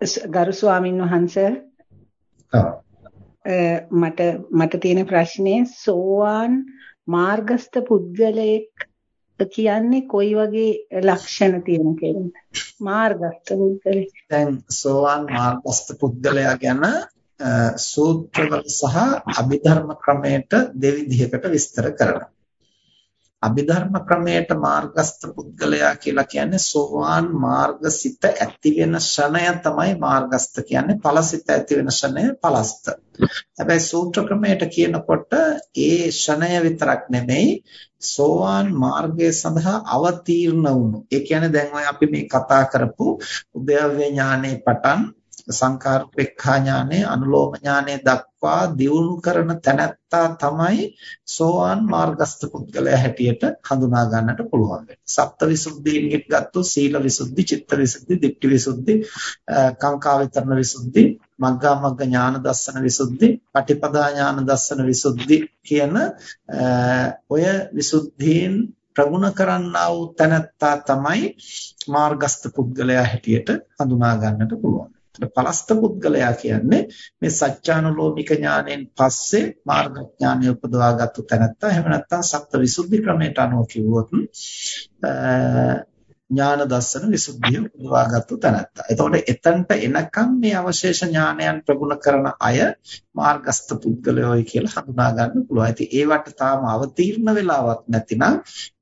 ගරු ස්වාමින් වහන්සේ මට මට තියෙන ප්‍රශ්නේ සෝවාන් මාර්ගස්ත පුද්ගලයෙක් කියන්නේ කොයි වගේ ලක්ෂණ තියෙන කෙනෙක්ද? මාර්ගස්ත පුද්ගලයෙක් දැන් සෝවාන් මාර්ගස්ත පුද්ගලයා ගැන සූත්‍රවල සහ අභිධර්ම ක්‍රමයට දෙවිධයකට විස්තර කරනවා අභිධර්ම ක්‍රමයට මාර්ගස්ත පුද්ගලයා කියලා කියන්නේ සෝවාන් මාර්ගසිත ඇති වෙන ෂණය තමයි මාර්ගස්ත කියන්නේ ඵලසිත ඇති වෙන ෂණය ඵලස්ත. හැබැයි සූත්‍ර ක්‍රමයට කියනකොට ඒ ෂණය විතරක් නෙමෙයි සෝවාන් මාර්ගය සඳහා අවතීර්ණ වුණු. ඒ කියන්නේ දැන් ඔය අපි මේ කතා කරපු උද්‍යව්‍ය ඥානේ පටන් සංකාරපේක්ඛා ඥානෙ අනුලෝම ඥානෙ දක්වා දියුණු කරන තැනැත්තා තමයි සෝවාන් මාර්ගස්ත පුද්ගලයා හැටියට හඳුනා ගන්නට පුළුවන් වෙන්නේ. සප්තවිසුද්ධීන්ගෙත් ගත්තොත් සීල විසුද්ධි, චිත්ත විසුද්ධි, දික්ඨි විසුද්ධි, කාංකා විතරණ විසුද්ධි, මග්ගා මග්ග ඥාන දස්සන විසුද්ධි, පටිපදා ඥාන දස්සන විසුද්ධි කියන ඔය විසුද්ධීන් ප්‍රගුණ කරන්නා වූ තැනැත්තා තමයි මාර්ගස්ත පුද්ගලයා හැටියට හඳුනා ගන්නට පුළුවන්. පලස්ත පුද්ගලයා කියන්නේ මේ සත්‍යානුලෝමික ඥාණයෙන් පස්සේ මාර්ග ඥානය උපදවාගත්තු තැනත්තා එහෙම නැත්නම් සත්‍ය විසුද්ධි ක්‍රමයට අනුව කිව්වොත් ඥාන දර්ශන විසුද්ධිය උපදවාගත්තු තැනත්තා. එතකොට එතනට එනකම් මේ අවශේෂ ඥානයන් ප්‍රගුණ කරන අය මාර්ගස්ත පුද්ගලයෝයි කියලා හඳුනා ගන්න පුළුවන්. ඉතින් ඒවට තාම අවතීර්ණ වෙලාවක් නැතිනම්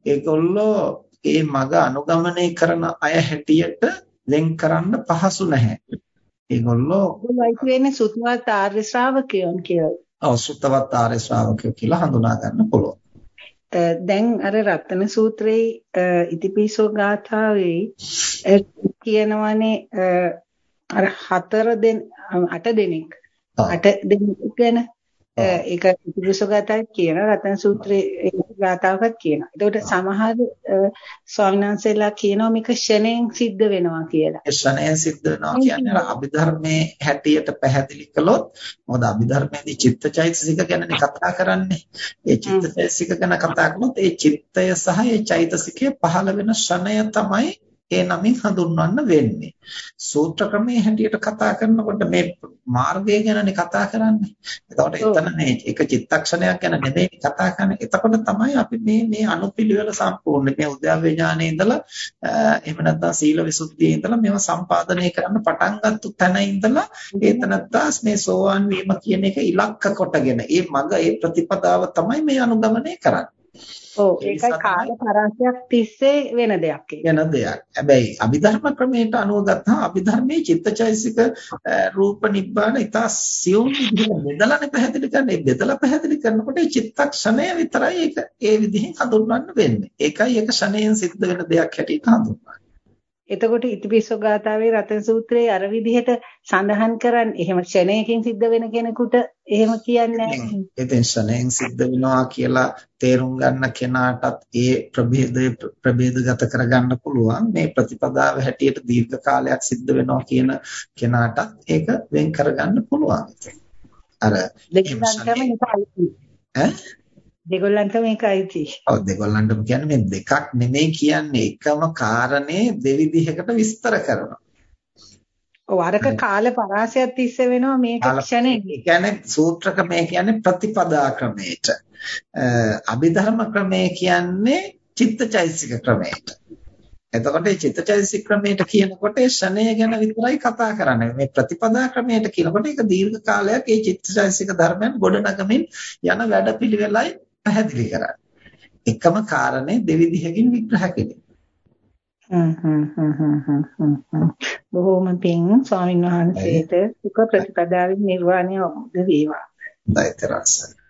ඒගොල්ලෝ ඒ මග අනුගමනය කරන අය හැටියට වෙන් කරන්න පහසු නැහැ. ඒගොල්ලෝ ඒගොල්ලෝ කියන්නේ සුතවත් ආර්ය ශ්‍රාවකයන් කියලා. ඔව් සුතවත් ආර්ය ශ්‍රාවකයෝ කියලා හඳුනා ගන්න පුළුවන්. දැන් අර රත්න සූත්‍රයේ ඉතිපිසෝ ගාථාවේ කියනවානේ අර හතර දෙන අට දෙනෙක් අට දෙනෙක් ගැන ඒක ඉතිපිසෝගතයි කියන රතන සූත්‍රයේ ගාතාවකත් කියනවා. ඒකට සමහර ස්වාමීන් වහන්සේලා කියනවා මේක ෂණයෙන් සිද්ධ වෙනවා කියලා. ෂණයෙන් සිද්ධ වෙනවා කියන්නේ අභිධර්මයේ හැටියට පැහැදිලි කළොත් මොකද අභිධර්මයේදී චිත්තචෛතසික ගැනනේ කතා කරන්නේ. ඒ චිත්තචෛතසික ගැන කතා කරනොත් ඒ චිත්තය සහ ඒ චෛතසිකය පහළ වෙන ෂණය තමයි ඒ නමින් හඳුන්වන්න වෙන්නේ. සූත්‍ර ක්‍රමයේ හැටියට කතා කරනකොට මේ මාර්ගය ගැනනේ කතා කරන්නේ. එතකොට එතන මේ එක චිත්තක්ෂණයක් ගැන නෙමෙයි කතා කරන්නේ. එතකොට තමයි අපි මේ මේ අනුපිළිවෙල සම්පූර්ණ මේ උද්‍යාව ඥානයේ ඉඳලා එහෙම නැත්නම් සීල විසුද්ධියේ ඉඳලා මේවා සම්පාදනය කරන්න පටන් ගත්ත තැන ඉඳලා ඒතනත්තා මේ සෝවාන් වීම කියන එක ඉලක්ක කොටගෙන ඒ මග ඒ ප්‍රතිපදාව තමයි මේ අනුගමනය කරන්නේ. ඔව් ඒකයි කාල පරාසයක් තිස්සේ වෙන දෙයක් වෙන දෙයක්. හැබැයි අභිධර්ම ක්‍රමයට අනුව ගත්තාම අභිධර්මයේ චිත්තචෛසික රූප නිබ්බාන ඉතා සියුම් විදිහට බෙදලානේ පැහැදිලි කරන්නේ. බෙදලා පැහැදිලි කරනකොට චිත්තක්ෂණය විතරයි ඒක ඒ විදිහෙන් හඳුන්වන්න වෙන්නේ. ඒකයි ඒක ෂණයෙන් සිද්ධ වෙන දෙයක් හැටියට හඳුන්වන්නේ. එතකොට ඉතිපිස්සෝ ගාථාවේ රතන සූත්‍රයේ අර විදිහට සඳහන් කරන්නේ එහෙම ක්ෂණයකින් සිද්ධ වෙන කෙනෙකුට එහෙම කියන්නේ නැහැ. ඉතින් ක්ෂණයෙන් සිද්ධ වෙනවා කියලා තේරුම් ගන්න කෙනාටත් ඒ ප්‍රභේදය ප්‍රභේදගත කරගන්න පුළුවන්. මේ ප්‍රතිපදාව හැටියට දීර්ඝ කාලයක් සිද්ධ වෙනවා කියන කෙනාටත් ඒක වෙන් කරගන්න පුළුවන්. අර දෙකම ඈ දෙගොල්ලන්ට මේකයි ඔව් දෙගොල්ලන්ටම කියන්නේ මේ දෙකක් නෙමෙයි කියන්නේ එකම කාරණේ දෙවිධයකට විස්තර කරනවා. ඔව් අරක කාල පරාසයක් තිස්සේ වෙනවා මේක ක්ෂණේ. කියන්නේ සූත්‍ර ක්‍රමය කියන්නේ ප්‍රතිපදා ක්‍රමයට. අභිධර්ම ක්‍රමය කියන්නේ චිත්තචෛසික ක්‍රමයට. එතකොට මේ චිත්තචෛසික ක්‍රමයට කියනකොට ෂණය ගැන විතරයි කතා කරන්නේ. මේ ප්‍රතිපදා ක්‍රමයට කියනකොට ඒක දීර්ඝ කාලයක් ඒ චිත්තචෛසික ධර්මයන් ගොඩනගමින් යන වැඩපිළිවෙලයි පැහැදිලි කරන්නේ. එකම කාරණේ දෙවිධයකින් විග්‍රහ කෙරේ. බොහෝම පිං ස්වාමීන් වහන්සේට සුඛ ප්‍රතිපදාවේ නිර්වාණය අවබෝධ වේවා. දෛතරසන